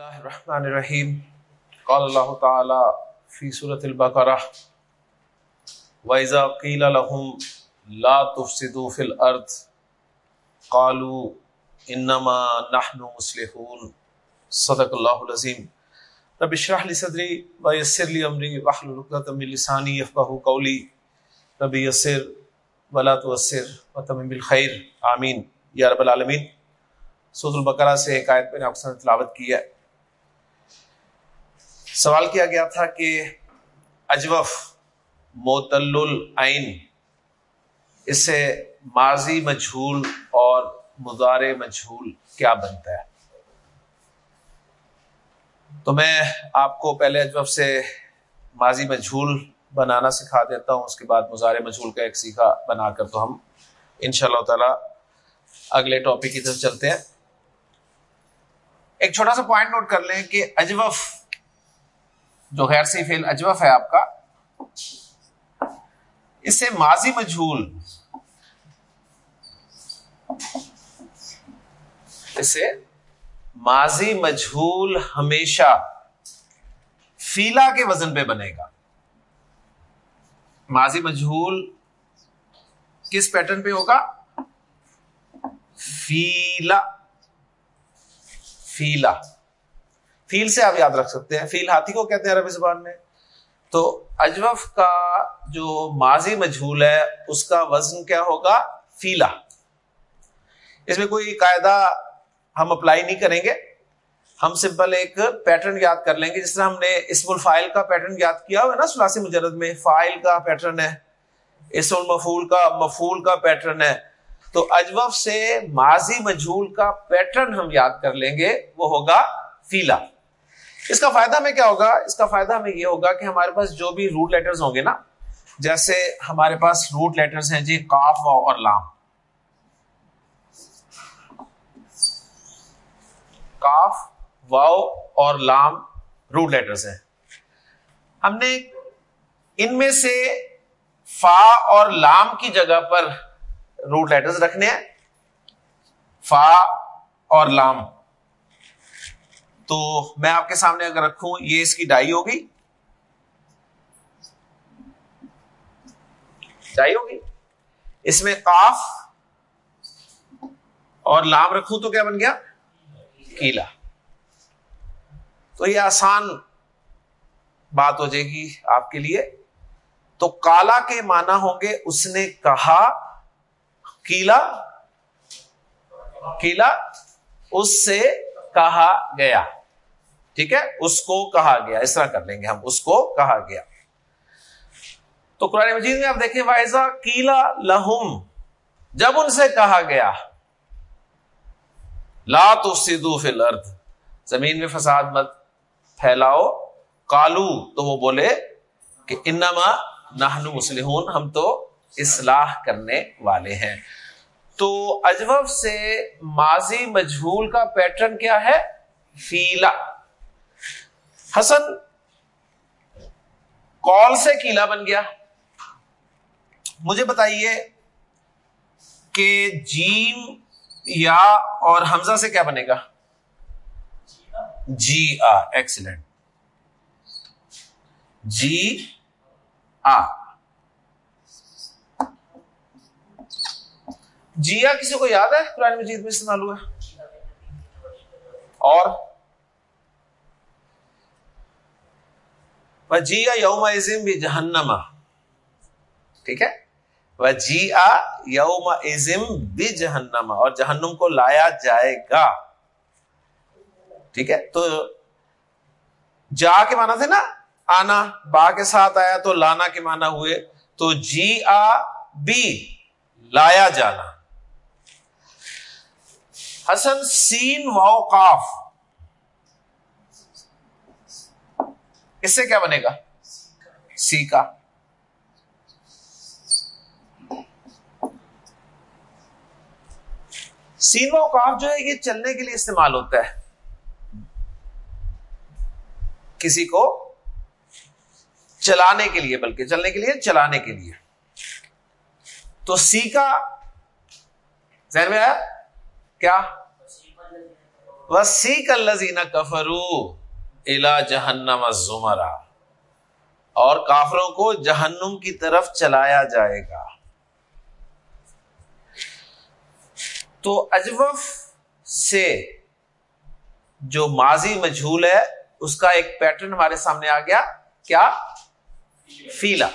اللہ الرحمن الرحیم۔ قال اللہ تعالی فی صورت البقرہ، وَإِذَا قِيلَ لَهُمْ لَا تُفْسِدُوا فِي الْأَرْضِ، قَالُوا إِنَّمَا نَحْنُ مُسْلِحُونَ صدق اللہ العظیم۔ رب اشرح لی صدری ویسر لی امری واحلل عقدۃ من لسانی یفقهوا قولی۔ رب یسر ولا تعسر وتمم بالخیر۔ آمین۔ یا رب العالمین سورۃ البقرہ سے ایک آیت میں نے آپ سے تلاوت کی ہے۔ سوال کیا گیا تھا کہ اجوف معطل العین اس سے ماضی مجھول اور مضار مجھول کیا بنتا ہے؟ تو میں آپ کو پہلے اجوف سے ماضی مجھول بنانا سکھا دیتا ہوں، اس کے بعد مزار مجھول کا ایک سیکھا بنا کر تو ہم ان شاء اللہ تعالی اگلے ٹاپک کی طرف چلتے ہیں۔ ایک چھوٹا سا پوائنٹ نوٹ کر لیں کہ اجوف جو غیر سی فیل اجوف ہے آپ کا۔ اس سے ماضی مجھول۔ اس سے ماضی مجھول ہمیشہ فیلا کے وزن پہ بنے گا۔ ماضی مجھول کس پیٹرن پہ ہوگا؟ فیلا فیلا فیل سے آپ یاد رکھ سکتے ہیں۔ فیل ہاتھی کو کہتے ہیں عربی زبان میں۔ تو اجوف کا جو ماضی مجھول ہے، اس کا وزن کیا ہوگا؟ فیلا اس میں کوئی قاعدہ ہم اپلائی نہیں کریں گے۔ ہم سمپل ایک پیٹرن یاد کر لیں گے۔ جس طرح ہم نے اسم الفائل کا پیٹرن یاد کیا ہوا ہے نا، سلاسی مجرد میں۔ فائل کا پیٹرن ہے، اسم المفول کا مفول کا پیٹرن ہے۔ تو اجوف سے ماضی مجھول کا پیٹرن ہم یاد کر لیں گے، وہ ہوگا فیلا اس کا فائدہ ہمیں کیا ہوگا؟ اس کا فائدہ ہمیں یہ ہوگا کہ ہمارے پاس جو بھی روٹ لیٹرز ہوں گے نا، جیسے ہمارے پاس روٹ لیٹرز ہیں جی کاف اور لام۔ کاف واؤ اور لام روٹ لیٹرز ہیں۔ ہم نے ان میں سے فا اور لام کی جگہ پر روٹ لیٹرز رکھنے ہیں۔ فا اور لام۔ تو میں آپ کے سامنے اگر رکھوں، یہ اس کی ڈائی ہوگی۔ ڈائی ہوگی۔ اس میں کاف اور لام رکھوں تو کیا بن گیا؟ کیلا۔ تو یہ آسان بات ہو جائے گی آپ کے لیے۔ تو کالا کے معنی ہوں گے، اس نے کہا کیلا کیلا، اس سے کہا گیا۔ ٹھیک ہے؟ اس کو کہا گیا، اس طرح کر لیں گے ہم، اس کو کہا گیا۔ تو قرآن مجید میں آپ دیکھیں وائزا کیلا لہم جب ان سے کہا گیا، لا تو سدو فل زمین میں فساد مت پھیلاؤ۔ کالو تو وہ بولے کہ انما نہن مسلحون ہم تو اصلاح کرنے والے ہیں۔ تو اجوف سے ماضی مجھول کا پیٹرن کیا ہے؟ فیلا حسن کال سے کیلا بن گیا۔ مجھے بتائیے کہ جیم یا اور حمزہ سے کیا بنے گا؟ جی آ ایکسیلنٹ جی آ۔ جیا کسی کو یاد ہے؟ قرآن مجید میں استعمال ہوا۔ اور جیا یوم ازم بھی جہنما ٹھیک ہے؟ وہ جی آ یوم ازم بھی جہنما اور جہنم کو لایا جائے گا. ٹھیک ہے؟ تو جا کے مانا تھے نا؟ آنا، با کے ساتھ آیا تو لانا کے مانا ہوئے. تو جی آ بی، لایا جانا. حسن، سین واؤ اس سے کیا بنے گا؟ سی کا سین واؤ جو ہے یہ چلنے کے لیے استعمال ہوتا ہے۔ کسی کو چلانے کے لیے، بلکہ چلنے کے لیے، چلانے کے لیے۔ تو سی کا ذہن میں آیا؟ کیا؟ وسی کلزین کفرو الا جہنم زمرا اور کافروں کو جہنم کی طرف چلایا جائے گا۔ تو اجوف سے جو ماضی مجھول ہے، اس کا ایک پیٹرن ہمارے سامنے آ گیا۔ کیا؟ فیلا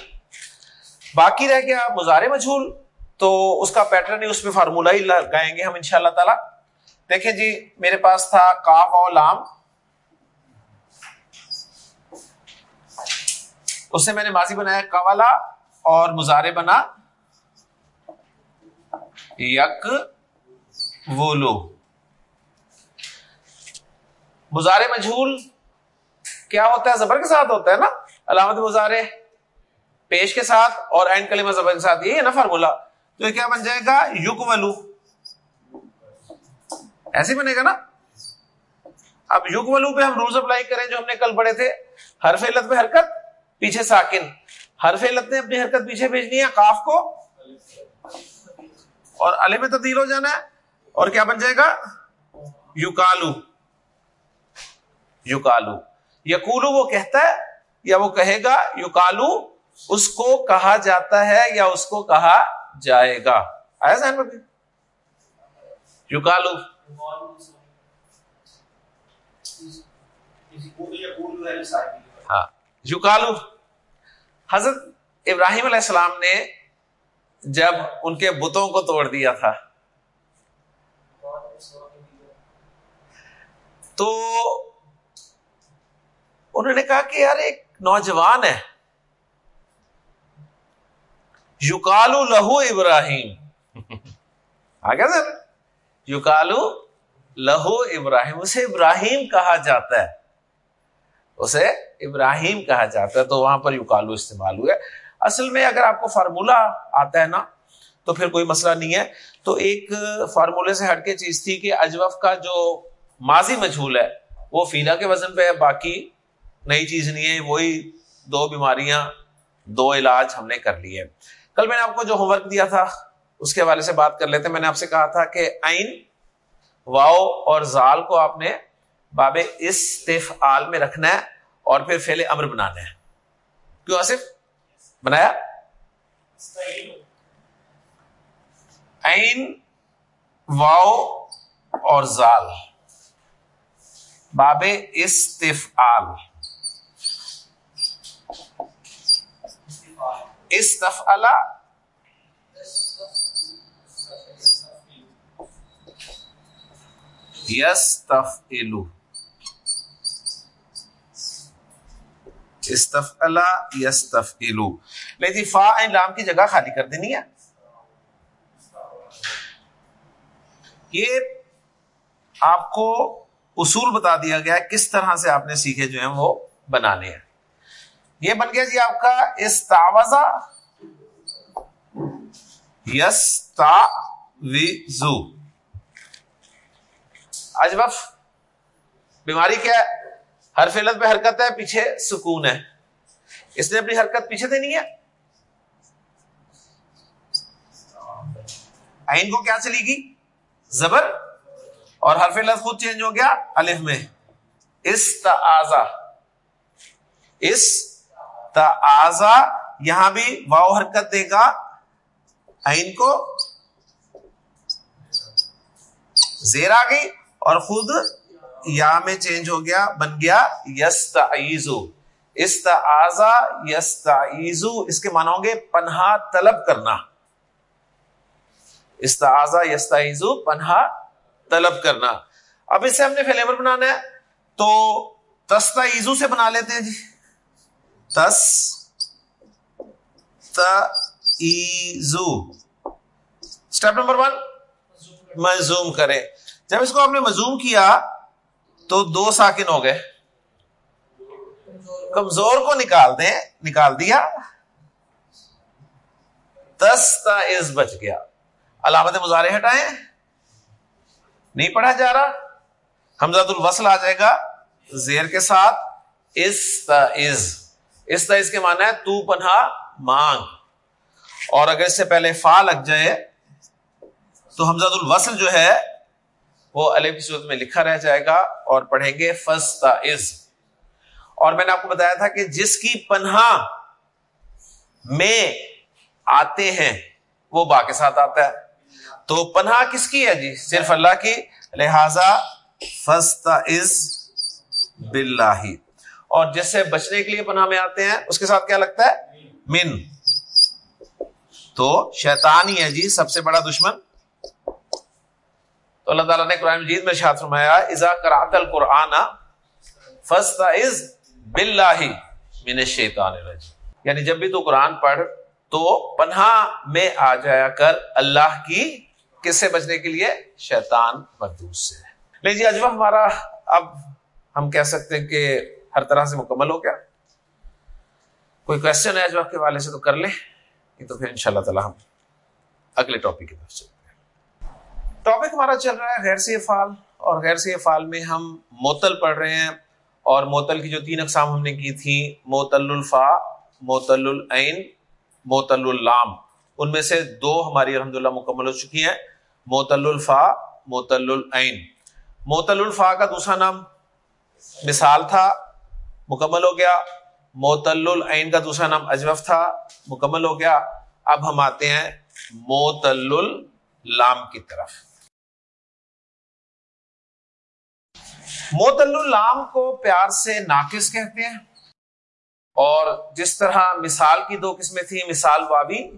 باقی رہ گیا مزارے مجھول۔ تو اس کا پیٹرن ہی اس پہ فارمولا ہی لگائیں گے ہم ان شاء اللہ تعالی۔ دیکھیں جی میرے پاس تھا کاف اور لام۔ اس سے میں نے ماضی بنایا کوالا اور مزارے بنا یک وولو۔ مزارے مجھول کیا ہوتا ہے؟ زبر کے ساتھ ہوتا ہے نا؟ علامت مزارے پیش کے ساتھ اور اینڈ کلیمہ زبر کے ساتھ، یہ ہے نا فارمولا۔ تو یہ کیا بن جائے گا؟ یوک ولو ایسے بنے گا نا؟ اب یوگ ولو پہ ہم رولز اپلائی کریں جو ہم نے کل پڑھے تھے۔ ہر فیلت پہ حرکت۔ پیچھے ساکن۔ ہر فیلت نے اپنی حرکت پیچھے بھیجنی ہے کاف کو۔ اور علی میں تبدیل ہو جانا ہے۔ اور کیا بن جائے گا؟ یوکالو یوکالو یقولو وہ کہتا ہے یا وہ کہے گا یوکالو اس کو کہا جاتا ہے یا اس کو کہا جائے گا۔ آیا ذہن میں یوکالو ہاں۔ یوکالو حضرت ابراہیم علیہ السلام نے جب ان کے بتوں کو توڑ دیا تھا، تو انہوں نے کہا کہ یار ایک نوجوان ہے۔ یوکالو لہو ابراہیم۔ آ گیا سر۔ یوکالو لہو ابراہیم، اسے ابراہیم کہا جاتا ہے۔ اسے ابراہیم کہا جاتا ہے، تو وہاں پر یوکالو استعمال ہوا اصل میں اگر آپ کو فارمولا آتا ہے نا، تو پھر کوئی مسئلہ نہیں ہے۔ تو ایک فارمولے سے ہٹ کے چیز تھی کہ اجوف کا جو ماضی مجھول ہے، وہ فیلا کے وزن پہ ہے، باقی نئی چیز نہیں ہے۔ وہی دو بیماریاں، دو علاج ہم نے کر لیے۔ کل میں نے آپ کو جو ہوم ورک دیا تھا، اس کے حوالے سے بات کر لیتے۔ میں نے آپ سے کہا تھا کہ آئین واؤ اور زال کو آپ نے باب استف آل میں رکھنا ہے۔ اور پھر فیل امر بنانا ہے۔ کیوں آصف؟ بنایا؟ عین واؤ اور زال۔ باب استف آل استف یس تف استف یس تف لیکن فا لام کی جگہ خالی کر دینی ہے. یہ آپ کو اصول بتا دیا گیا کس طرح سے آپ نے سیکھے جو ہیں وہ بنانے ہیں. یہ بن گیا جی آپ کا استاوزا یس تا زو اجبف بیماری کیا ہے؟ ہر فیلت پہ حرکت ہے، پیچھے سکون ہے۔ اس نے اپنی حرکت پیچھے دینی ہے۔ آئین کو کیا چلی گی زبر۔ اور ہر فیلت خود چینج ہو گیا الف میں۔ استعزا اس آزا یہاں بھی واؤ حرکت دے گا۔ آئین کو زیر آ گئی اور خود یا میں چینج ہو گیا، بن گیا یس استعزا یستعیزو اس کے مانو گے پناہ طلب کرنا۔ استعزا یستعیزو پناہ طلب کرنا۔ اب اس سے ہم نے فلیور بنانا ہے۔ تو تستعیزو سے بنا لیتے ہیں جی۔ تس تیزو اسٹیپ نمبر ون مزوم کرے جب اس کو آپ نے مزوم کیا تو دو ساکن ہو گئے۔ کمزور کو نکال دیں، نکال دیا۔ تس تز بچ گیا۔ علامت مظاہرے ہٹائیں۔ نہیں پڑھا جا رہا۔ حمزہ الوصل آ جائے گا زیر کے ساتھ۔ اس تز اس طرح اس کے معنی ہے تو پناہ مانگ۔ اور اگر اس سے پہلے فا لگ جائے تو حمزہ الوصل جو ہے وہ الف کی صورت میں لکھا رہ جائے گا اور پڑھیں گے فستا از۔ اور میں نے آپ کو بتایا تھا کہ جس کی پناہ میں آتے ہیں، وہ با کے ساتھ آتا ہے۔ تو پناہ کس کی ہے جی؟ صرف اللہ کی۔ لہذا فستا از بلاہ اور جس سے بچنے کے لیے پناہ میں آتے ہیں، اس کے ساتھ کیا لگتا ہے؟ من۔ تو شیطان ہی ہے جی سب سے بڑا دشمن۔ تو اللہ تعالیٰ نے قرآن مجید میں شاد فرمایا ازا کرات القرآن فستا از بلاہ من شیطان یعنی جب بھی تو قرآن پڑھ تو پناہ میں آ جایا کر اللہ کی، کس سے بچنے کے لیے؟ شیطان مردوس سے۔ لے جی اجوا ہمارا، اب ہم کہہ سکتے ہیں کہ ہر طرح سے مکمل ہو گیا۔ کوئی کوشچن ہے اجوا کے والے سے تو کر لیں تو پھر ان شاء اللہ تعالیٰ ہم اگلے ٹاپک کی طرف چلتے ہیں۔ ٹاپک ہمارا چل رہا ہے غیر سی فال اور غیر سی فال میں ہم موتل پڑھ رہے ہیں، اور موتل کی جو تین اقسام ہم نے کی تھی موتل الفا موتل العین موتل اللام۔ ان میں سے دو ہماری الحمد مکمل ہو چکی ہیں موتل الفا موتل العین۔ موتل الفا کا دوسرا نام مثال تھا، مکمل ہو گیا۔ موتل العین کا دوسرا نام اجوف تھا، مکمل ہو گیا۔ اب ہم آتے ہیں موتل اللام کی طرف۔ موتل اللام کو پیار سے ناقص کہتے ہیں۔ اور جس طرح مثال کی دو قسمیں تھیں، مثال وابی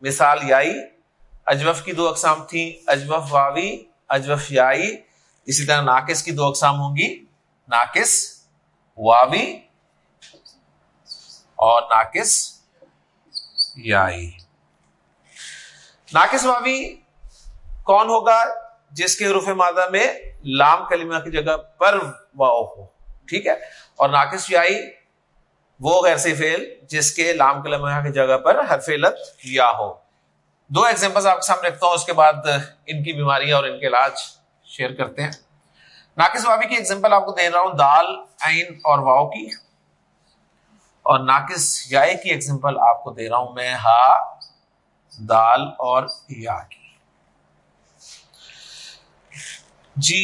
مثال یائی۔ اجوف کی دو اقسام تھیں اجوف واوی اجوف یائی۔ اسی طرح ناقص کی دو اقسام ہوں گی۔ ناقص واوی اور ناقص یائی۔ ناقص واوی کون ہوگا؟ جس کے حروف مادہ میں لام کلمہ کی جگہ پر واؤ ہو، ٹھیک ہے؟ اور ناقص یائی وہ غیر فیل جس کے لام کلمہ کی جگہ پر ہر فیلت یا ہو۔ دو ایگزامپل آپ کے سامنے رکھتا ہوں، اس کے بعد ان کی بیماریاں اور ان کے علاج شیئر کرتے ہیں۔ ناقص وابی کی ایگزامپل آپ کو دے رہا ہوں، دال، عین اور واؤ کی۔ اور ناقص یا کی ایگزامپل آپ کو دے رہا ہوں میں، ہا، دال اور یا کی۔ جی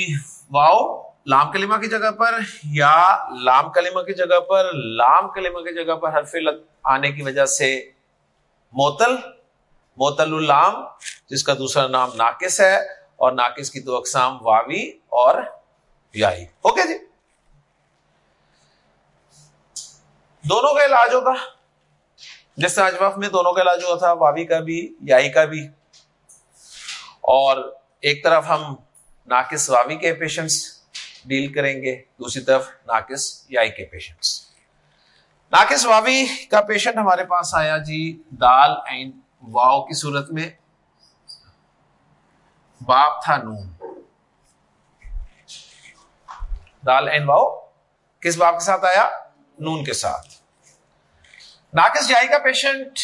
واؤ، لام کلمہ کی جگہ پر یا لام کلمہ کی جگہ پر، لام کلمہ کی جگہ پر حرف آنے کی وجہ سے موتل موتل اللام جس کا دوسرا نام ناقص ہے، اور ناقص کی دو اقسام واوی اور یائی اوکے جی؟ دونوں کا علاج ہوتا۔ جس سے اجواف میں دونوں کا علاج ہوا تھا، واوی کا بھی یائی کا بھی۔ اور ایک طرف ہم ناقص واوی کے پیشنٹس ڈیل کریں گے، دوسری طرف ناقص یائی کے پیشنٹس۔ ناقص واوی کا پیشنٹ ہمارے پاس آیا جی دال اینڈ واؤ کی صورت میں۔ باپ تھا نون۔ دال این واؤ کس باپ کے ساتھ آیا؟ نون کے ساتھ۔ ناقص جائی کا پیشنٹ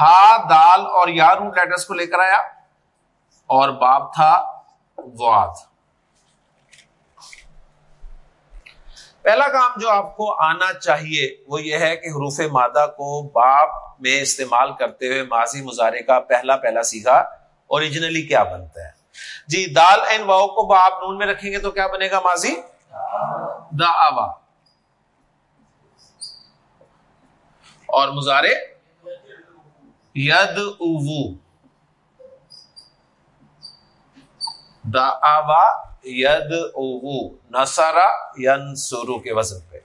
ہا دال اور یا روٹ لیٹرس کو لے کر آیا اور باپ تھا واد پہلا کام جو آپ کو آنا چاہیے وہ یہ ہے کہ حروف مادہ کو باپ میں استعمال کرتے ہوئے ماضی مظاہرے کا پہلا پہلا سیکھا اوریجنلی کیا بنتا ہے؟ جی دال این واؤ کو باپ نون میں رکھیں گے تو کیا بنے گا ماضی؟ دا آوا۔ اور مظاہرے ید او دا آوا ید او نسارا ین سورو کے وزن پہ۔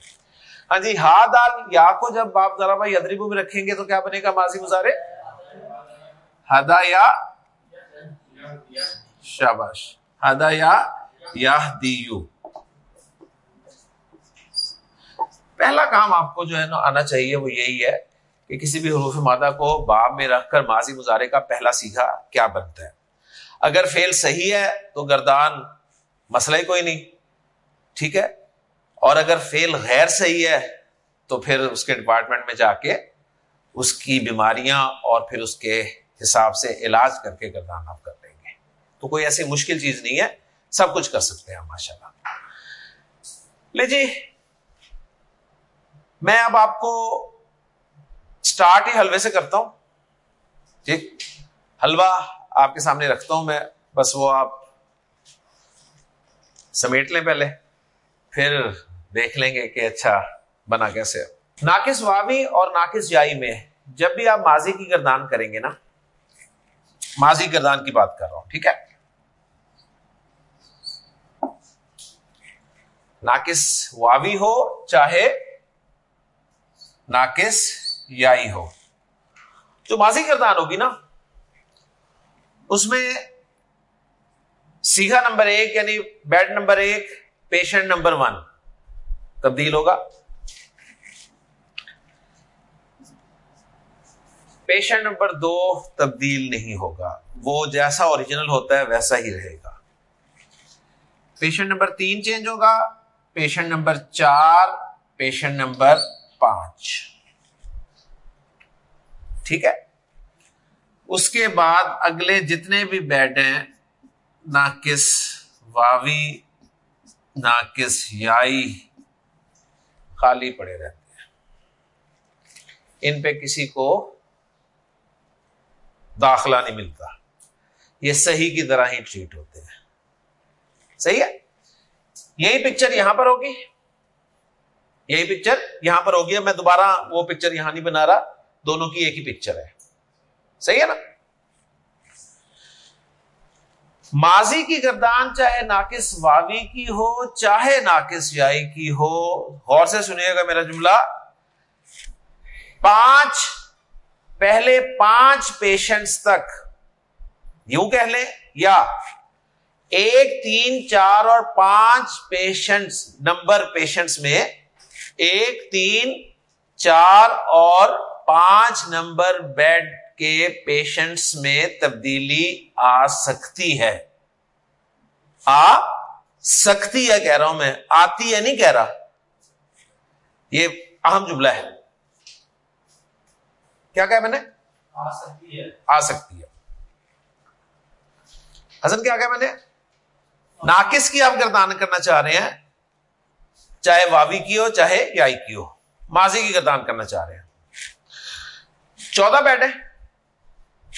ہاں جی ہا دال یا کو جب باپ ذرا یدریبو میں رکھیں گے تو کیا بنے گا ماضی گزارے؟ ہدا یا شاباش۔ ہدا یا یا دیو پہلا کام آپ کو جو ہے نا آنا چاہیے وہ یہی ہے کہ کسی بھی حروف مادہ کو باب میں رکھ کر ماضی گزارے کا پہلا سیکھا کیا بنتا ہے۔ اگر فیل صحیح ہے تو گردان مسئلہ ہی کوئی نہیں۔ ٹھیک ہے؟ اور اگر فیل غیر صحیح ہے تو پھر اس کے ڈپارٹمنٹ میں جا کے اس کی بیماریاں اور پھر اس کے حساب سے علاج کر کے گردان آپ کر لیں گے۔ تو کوئی ایسی مشکل چیز نہیں ہے۔ سب کچھ کر سکتے ہیں ماشاء اللہ لے جی میں اب آپ کو اسٹارٹ ہی حلوے سے کرتا ہوں۔ جی، ٹھیک حلوا آپ کے سامنے رکھتا ہوں میں، بس وہ آپ سمیٹ لیں پہلے، پھر دیکھ لیں گے کہ اچھا بنا کیسے۔ ناقص واوی اور ناقص جائی میں جب بھی آپ ماضی کی گردان کریں گے نا، ماضی گردان کی بات کر رہا ہوں، ٹھیک ہے؟ ناقص واوی ہو چاہے ناقص یائی ہو، جو ماضی گردان ہوگی نا اس میں سیگا نمبر ایک یعنی بیڈ نمبر ایک، پیشنٹ نمبر ون۔ تبدیل ہوگا۔ پیشنٹ نمبر دو تبدیل نہیں ہوگا۔ وہ جیسا اوریجنل ہوتا ہے ویسا ہی رہے گا۔ پیشنٹ نمبر تین چینج ہوگا۔ پیشنٹ نمبر چار، پیشنٹ نمبر پانچ۔ ٹھیک ہے؟ اس کے بعد اگلے جتنے بھی بیڈ ہیں، ناقص واوی، ناقص یائی خالی پڑے رہتے ہیں۔ ان پہ کسی کو داخلہ نہیں ملتا۔ یہ صحیح کی طرح ہی ٹریٹ ہوتے ہیں۔ صحیح ہے؟ یہی پکچر یہاں پر ہوگی۔ یہی پکچر یہاں پر ہوگی میں دوبارہ وہ پکچر یہاں نہیں بنا رہا۔ دونوں کی ایک ہی پکچر ہے۔ صحیح ہے نا؟ ماضی کی گردان چاہے ناقص واوی کی ہو، چاہے ناقص یائی کی ہو، غور سے سنیے گا میرا جملہ۔ پانچ، پہلے پانچ پیشنٹس تک۔ یوں کہہ لیں یا ایک، تین، چار اور پانچ پیشنٹس، نمبر پیشنٹس میں ایک، تین، چار اور پانچ نمبر بیڈ کے پیشنٹس میں تبدیلی آ سکتی ہے۔ آ سکتی ہے کہہ رہا ہوں میں۔ آتی ہے نہیں کہہ رہا۔ یہ اہم جملہ ہے۔ کیا کہ میں نے؟ آ سکتی ہے۔ آ سکتی ہے۔ حسن کیا کہ میں نے؟ ناقص کی آپ گردان کرنا چاہ رہے ہیں چاہے واوی کی ہو چاہے یائی کی ہو۔ ماضی کی گردان کرنا چاہ رہے ہیں۔ چودہ بیڈ ہے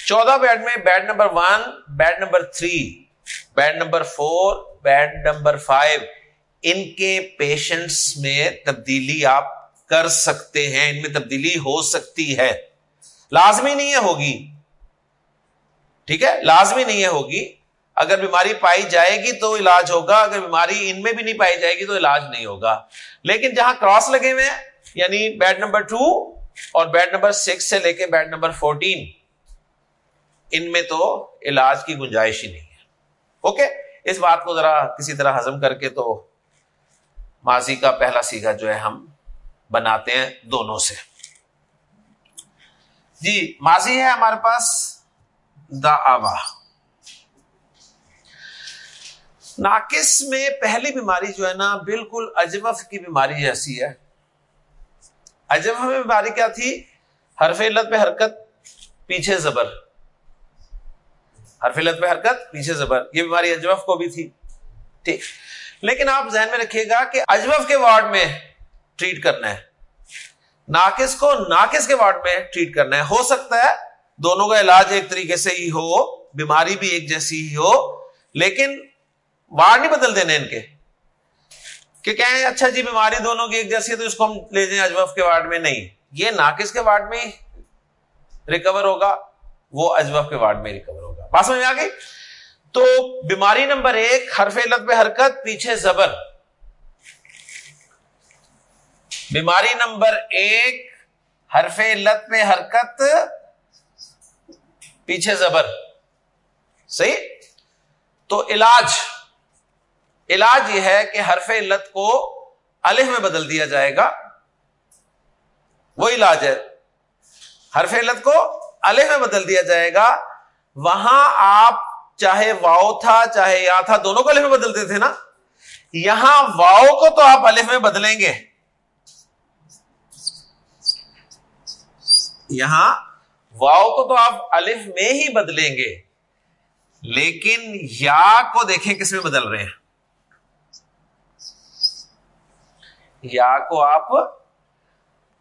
چودہ بیڈ میں bed number one, bed number three, bed number four, bed number five, ان کے پیشنٹس میں تبدیلی آپ کر سکتے ہیں، ان میں تبدیلی ہو سکتی ہے۔ لازمی نہیں ہے ہوگی۔ ٹھیک ہے؟ لازمی نہیں ہے ہوگی۔ اگر بیماری پائی جائے گی تو علاج ہوگا، اگر بیماری ان میں بھی نہیں پائی جائے گی تو علاج نہیں ہوگا۔ لیکن جہاں کراس لگے ہوئے ہیں یعنی بیڈ نمبر ٹو اور بیڈ نمبر سکس سے لے کے بیڈ نمبر فورٹین ان میں تو علاج کی گنجائش ہی نہیں ہے۔ اوکے؟ اس بات کو ذرا کسی طرح ہزم کر کے تو ماضی کا پہلا سیگا جو ہے ہم بناتے ہیں دونوں سے۔ جی ماضی ہے ہمارے پاس۔ دا آبا ناقص میں پہلی بیماری جو ہے نا بالکل اجوف کی بیماری جیسی ہے۔ اجوف میں بیماری کیا تھی؟ حرف علت پہ حرکت، پیچھے زبر۔ حرف علت پہ حرکت، پیچھے زبر۔ یہ بیماری اجوف کو بھی تھی۔ ٹھیک۔ لیکن آپ ذہن میں رکھیے گا کہ اجوف کے وارڈ میں ٹریٹ کرنا ہے۔ ناقص کو ناقص کے وارڈ میں ٹریٹ کرنا ہے۔ ہو سکتا ہے دونوں کا علاج ایک طریقے سے ہی ہو، بیماری بھی ایک جیسی ہی ہو، لیکن وارڈ نہیں بدل دینے ان کے۔ کہ کہیں اچھا جی بیماری دونوں کی ایک جیسی ہے تو اس کو ہم لے جائیں اجوف کے وارڈ میں۔ نہیں، یہ ناقص کے وارڈ میں ریکور ہوگا، وہ اجوف کے وارڈ میں ریکور ہوگا بات میں آ گئی؟ تو بیماری نمبر ایک، حرف علت پہ حرکت، پیچھے زبر۔ بیماری نمبر ایک، حرف علت پہ حرکت، پیچھے زبر۔ صحیح؟ تو علاج۔ علاج یہ ہے کہ حرف علت کو الف میں بدل دیا جائے گا۔ وہ علاج ہے۔ حرف علت کو الف میں بدل دیا جائے گا۔ وہاں آپ چاہے واؤ تھا، چاہے یا تھا، دونوں کو الف میں بدلتے تھے نا؟ یہاں واؤ کو تو آپ الف میں بدلیں گے۔ یہاں واؤ کو تو آپ الف میں ہی بدلیں گے۔ لیکن یا کو دیکھیں کس میں بدل رہے ہیں۔ یا کو آپ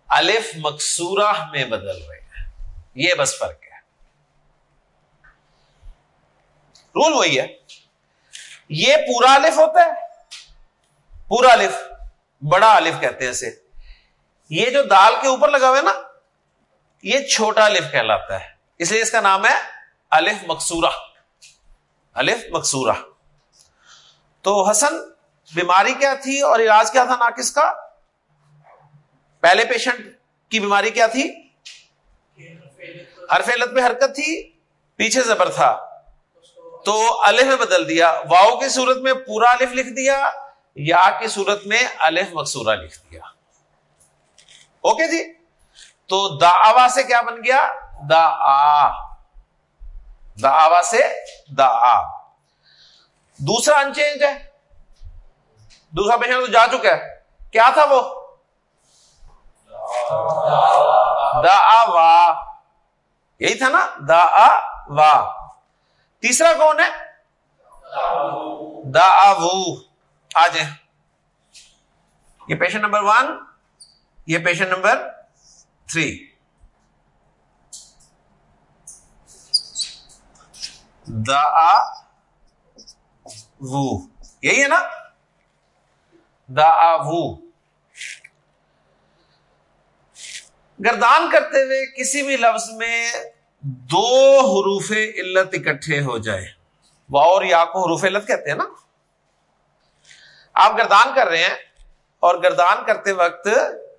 الف مقصورہ میں بدل رہے ہیں۔ یہ بس فرق ہے۔ رول وہی ہے۔ یہ پورا الف ہوتا ہے۔ پورا الف، بڑا الف کہتے ہیں اسے۔ یہ جو دال کے اوپر لگا ہوا ہے نا، یہ چھوٹا الف کہلاتا ہے۔ اس لیے اس کا نام ہے الف مقصورہ الف مقصورہ تو حسن، بیماری کیا تھی اور علاج کیا تھا ناقص کا؟ پہلے پیشنٹ کی بیماری کیا تھی؟ حرف علت پہ حرکت تھی۔ پیچھے زبر تھا۔ تو الف میں بدل دیا واؤ کی صورت میں پورا الف لکھ دیا، یا کی صورت میں الف مقصورہ لکھ دیا۔ اوکے جی؟ تو دا آوا سے کیا بن گیا؟ دا آ دا آوا سے دا آ دوسرا انچینج ہے۔ دوسرا پیشنٹ تو جا چکا ہے۔ کیا تھا وہ؟ دا آ وا یہی تھا نا؟ دا آ وا تیسرا کون ہے؟ دا آ وو آ جائیں. یہ پیشنٹ نمبر ون، یہ پیشنٹ نمبر تھری. دا وو یہی ہے نا؟ دا وو گردان کرتے ہوئے کسی بھی لفظ میں دو حروف علت اکٹھے ہو جائے۔ وہ اور یا کو حروف علت کہتے ہیں نا؟ آپ گردان کر رہے ہیں اور گردان کرتے وقت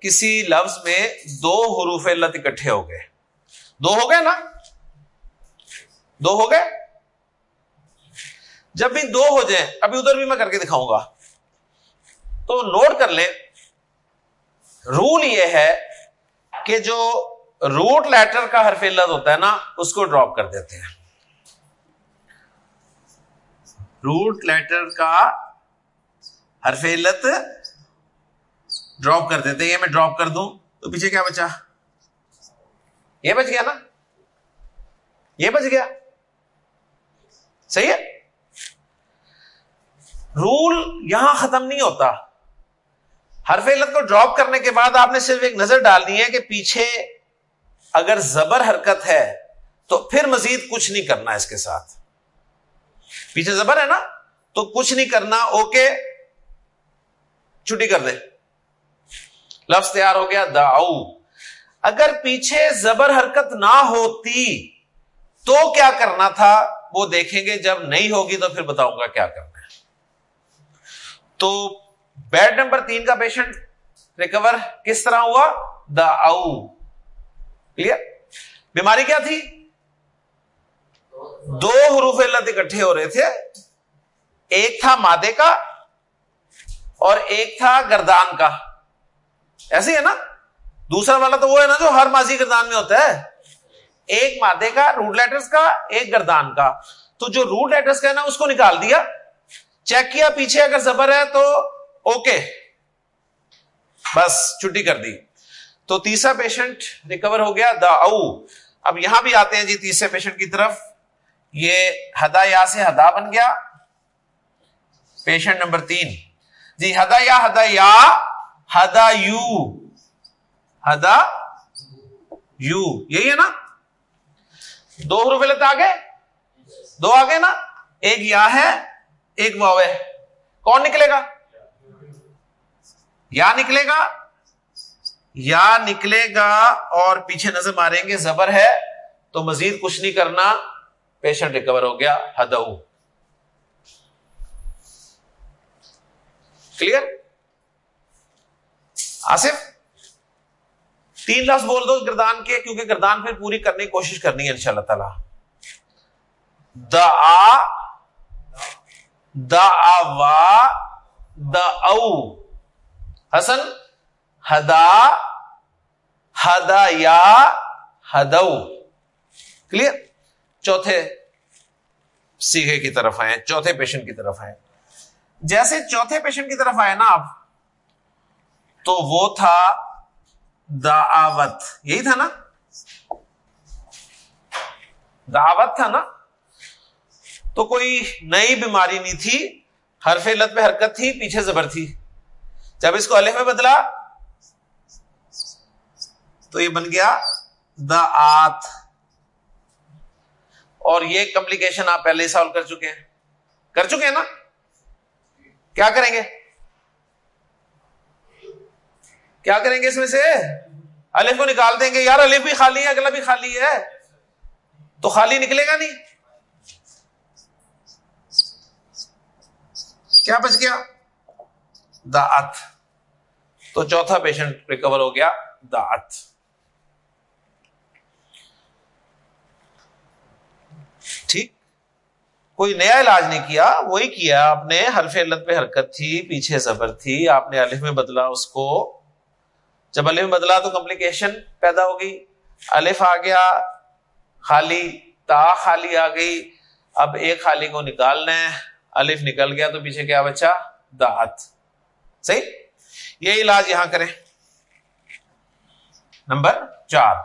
کسی لفظ میں دو حروف علت اکٹھے ہو گئے۔ دو ہو گئے نا؟ دو ہو گئے؟ جب بھی دو ہو جائیں، ابھی ادھر بھی میں کر کے دکھاؤں گا۔ تو نوٹ کر لیں۔ رول یہ ہے کہ جو روٹ لیٹر کا حرف علت ہوتا ہے نا، اس کو ڈراپ کر دیتے ہیں۔ روٹ لیٹر کا حرف علت ڈراپ کر دیتے یہ میں ڈراپ کر دوں۔ تو پیچھے کیا بچا؟ یہ بچ گیا نا۔ یہ بچ گیا۔ صحیح ہے؟ رول یہاں ختم نہیں ہوتا۔ ہر علت کو ڈراپ کرنے کے بعد آپ نے صرف ایک نظر ڈالنی ہے کہ پیچھے اگر زبر حرکت ہے تو پھر مزید کچھ نہیں کرنا اس کے ساتھ۔ پیچھے زبر ہے نا؟ تو کچھ نہیں کرنا، اوکے، چھٹی کر دے۔ لفظ تیار ہو گیا داؤ اگر پیچھے زبر حرکت نہ ہوتی تو کیا کرنا تھا؟ وہ دیکھیں گے، جب نہیں ہوگی تو پھر بتاؤں گا کیا کرنا ہے۔ تو بیڈ نمبر تین کا پیشنٹ ریکور کس طرح ہوا؟ دا کلیئر بیماری کیا تھی دو حروف اللہ اکٹھے ہو رہے تھے ایک تھا مادے کا اور ایک تھا گردان کا ایسے ہے نا دوسرا والا تو وہ ہے نا جو ہر ماضی گردان میں ہوتا ہے ایک مادے کا روٹ لیٹرز کا ایک گردان کا تو جو روٹ لیٹرز کا ہے نا اس کو نکال دیا چیک کیا پیچھے اگر زبر ہے تو اوکے بس چھٹی کر دی تو تیسرا پیشنٹ ریکور ہو گیا دا او۔ اب یہاں بھی آتے ہیں جی تیسرے پیشنٹ کی طرف۔ یہ ہدا یا سے ہدا بن گیا۔ پیشنٹ نمبر تین۔ جی ہدا یا ہدا یا ہدا یو۔ ہدا یو۔ یہی ہے نا؟ دو حروف لت آگے دو آگے نا؟ ایک یا ہے، ایک واو ہے۔ کون نکلے گا؟ یا نکلے گا؟ یا نکلے گا اور پیچھے نظر ماریں گے، زبر ہے، تو مزید کچھ نہیں کرنا۔ پیشنٹ ریکور ہو گیا ہدو کلیئر آصف، تین لفظ بول دو گردان کے، کیونکہ گردان پھر پوری کرنے کی کوشش کرنی ہے ان شاء اللہ تعالی۔ دا دا وا دا او حسن؟ ہدا ہدا یا ہدو۔ کلیئر چوتھے سیگے کی طرف آئے چوتھے پیشنٹ کی طرف آئے جیسے چوتھے پیشنٹ کی طرف آئے نا آپ، تو وہ تھا دعوت۔ یہی تھا نا؟ دعوت تھا نا؟ تو کوئی نئی بیماری نہیں تھی، حرف علت پہ حرکت تھی، پیچھے زبر تھی۔ جب اس کو الف میں بدلا تو یہ بن گیا دا آت۔ اور یہ کمپلیکیشن آپ پہلے ہی سالو کر چکے ہیں۔ کر چکے ہیں نا؟ کیا کریں گے؟ کیا کریں گے اس میں سے؟ الف کو نکال دیں گے۔ یار الف بھی خالی ہے، اگلا بھی خالی ہے۔ تو خالی نکلے گا نہیں۔ کیا بچ گیا؟ دا ات تو چوتھا پیشنٹ ریکور ہو گیا، دا ات ٹھیک کوئی نیا علاج نہیں کیا، وہی کیا۔ آپ نے حرف علت پہ حرکت تھی، پیچھے زبر تھی، آپ نے الف میں بدلا اس کو۔ جب الف میں بدلا تو کمپلیکیشن پیدا ہوگی الف آ گیا، خالی تا خالی آ گئی۔ اب ایک خالی کو نکالنا ہے۔ الف نکل گیا تو پیچھے کیا بچا؟ دات صحیح؟ یہ علاج یہاں کریں۔ نمبر چار۔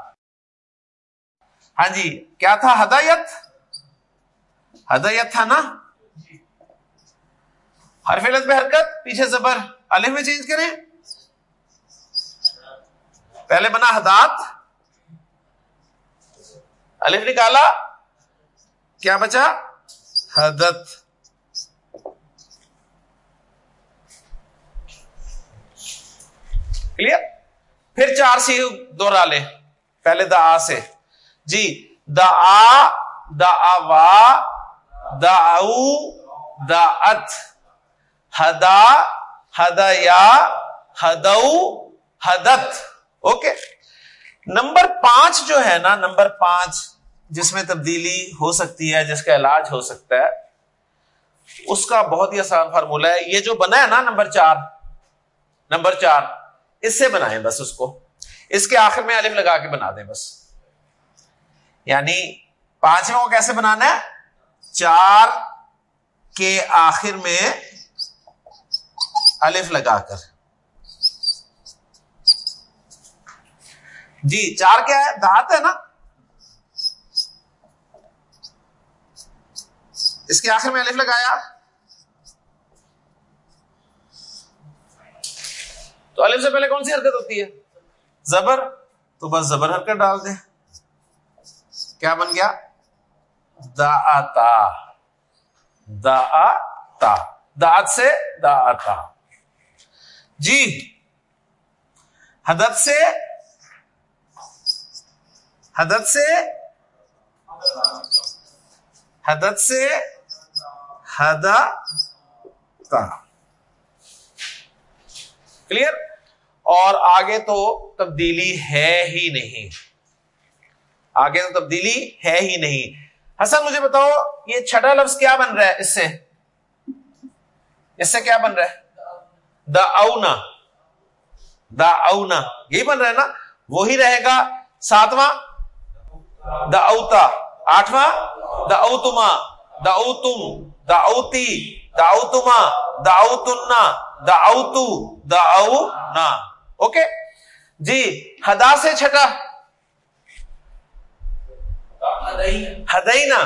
ہاں جی کیا تھا؟ ہدایت؟ ہدایت تھا نا ہر فلت پہ حرکت، پیچھے زبر۔ الف میں چینج کریں۔ پہلے بنا ہدات الف نکالا۔ کیا بچا؟ حدت کلیئر؟ پھر چار سی دوہرا لے پہلے دا آ سے۔ جی دا آ، دا وا۔ دا او دا ات ہدا ہدا ہدو، ہدت، اوکے؟ نمبر پانچ جو ہے نا، نمبر پانچ جس میں تبدیلی ہو سکتی ہے، جس کا علاج ہو سکتا ہے، اس کا بہت ہی آسان فارمولہ ہے۔ یہ جو بنا ہے نا، نمبر چار نمبر چار، اس سے بنائیں بس اس کو۔ اس کے آخر میں علم لگا کے بنا دیں بس۔ یعنی پانچویں کو کیسے بنانا ہے؟ چار کے آخر میں الف لگا کر۔ جی چار کیا ہے؟ دہات ہے نا؟ اس کے آخر میں الف لگایا۔ تو الف سے پہلے کون سی حرکت ہوتی ہے؟ زبر۔ تو بس زبر حرکت ڈال دیں۔ کیا بن گیا؟ دا آتا دا آتا سے دا آتا جی۔ حدت سے۔ حدت سے۔ حدت سے۔ ہدا کلیئر؟ اور آگے تو تبدیلی ہے ہی نہیں۔ آگے تو تبدیلی ہے ہی نہیں۔ حسن مجھے بتاؤ، یہ چھٹا لفظ کیا بن رہا ہے اس سے؟ اس سے کیا بن رہا ہے؟ دا اونا۔ دا اونا۔ یہی بن رہا ہے نا؟ وہی رہے گا ساتواں۔ دا اوتا۔ آٹھواں۔ دا اوتما۔ دا اوتم۔ دا اوتی۔ دا اوتما۔ دا اوتنا۔ دا اوتو۔ دا او نا اوکے؟ جی ہدا سے چھٹا۔ ہدینا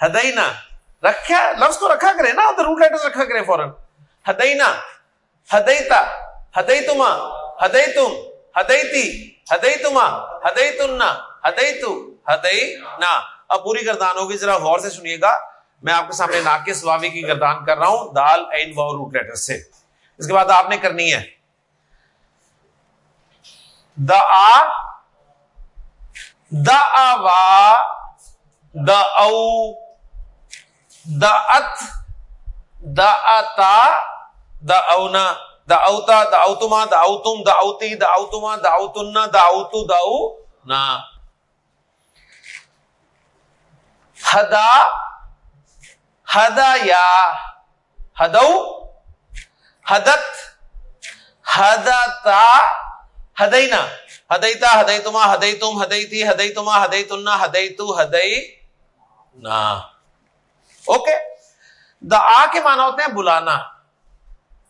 ہدینا رکھا لفظ کو رکھا کرے نا روٹ لیٹر رکھا کرے فوراً ہدینا ہدیتا ہدئی تما ہدئی تم ہدیتی ہدئی تما ہدئی تننا اب پوری گردان ہوگی ذرا غور سے سنیے گا میں آپ کے سامنے ناقص واوی کی گردان کر رہا ہوں دال این و روٹ لیٹر سے اس کے بعد آپ نے کرنی ہے دا آ دا وا دا او، دا ات، دا اتا دا اونا، دا اوتا، دا اوتما، دا اوتم، دا اوتی، دا اوتما، دا اوتنا، دا اوتو، دا او نا ہدا ہدا یا ہدو، ہدت ہدتا ہدینا. ہدیتا ہدئی تما ہدئی تم ہدئی تھی ہدئی تما ہدئی تنا ہدئی تو ہدئی نا اوکے دا آ کے مانا ہوتے ہیں بلانا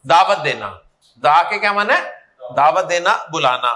دعوت دینا دا کے کیا مانا ہے دعوت دینا بلانا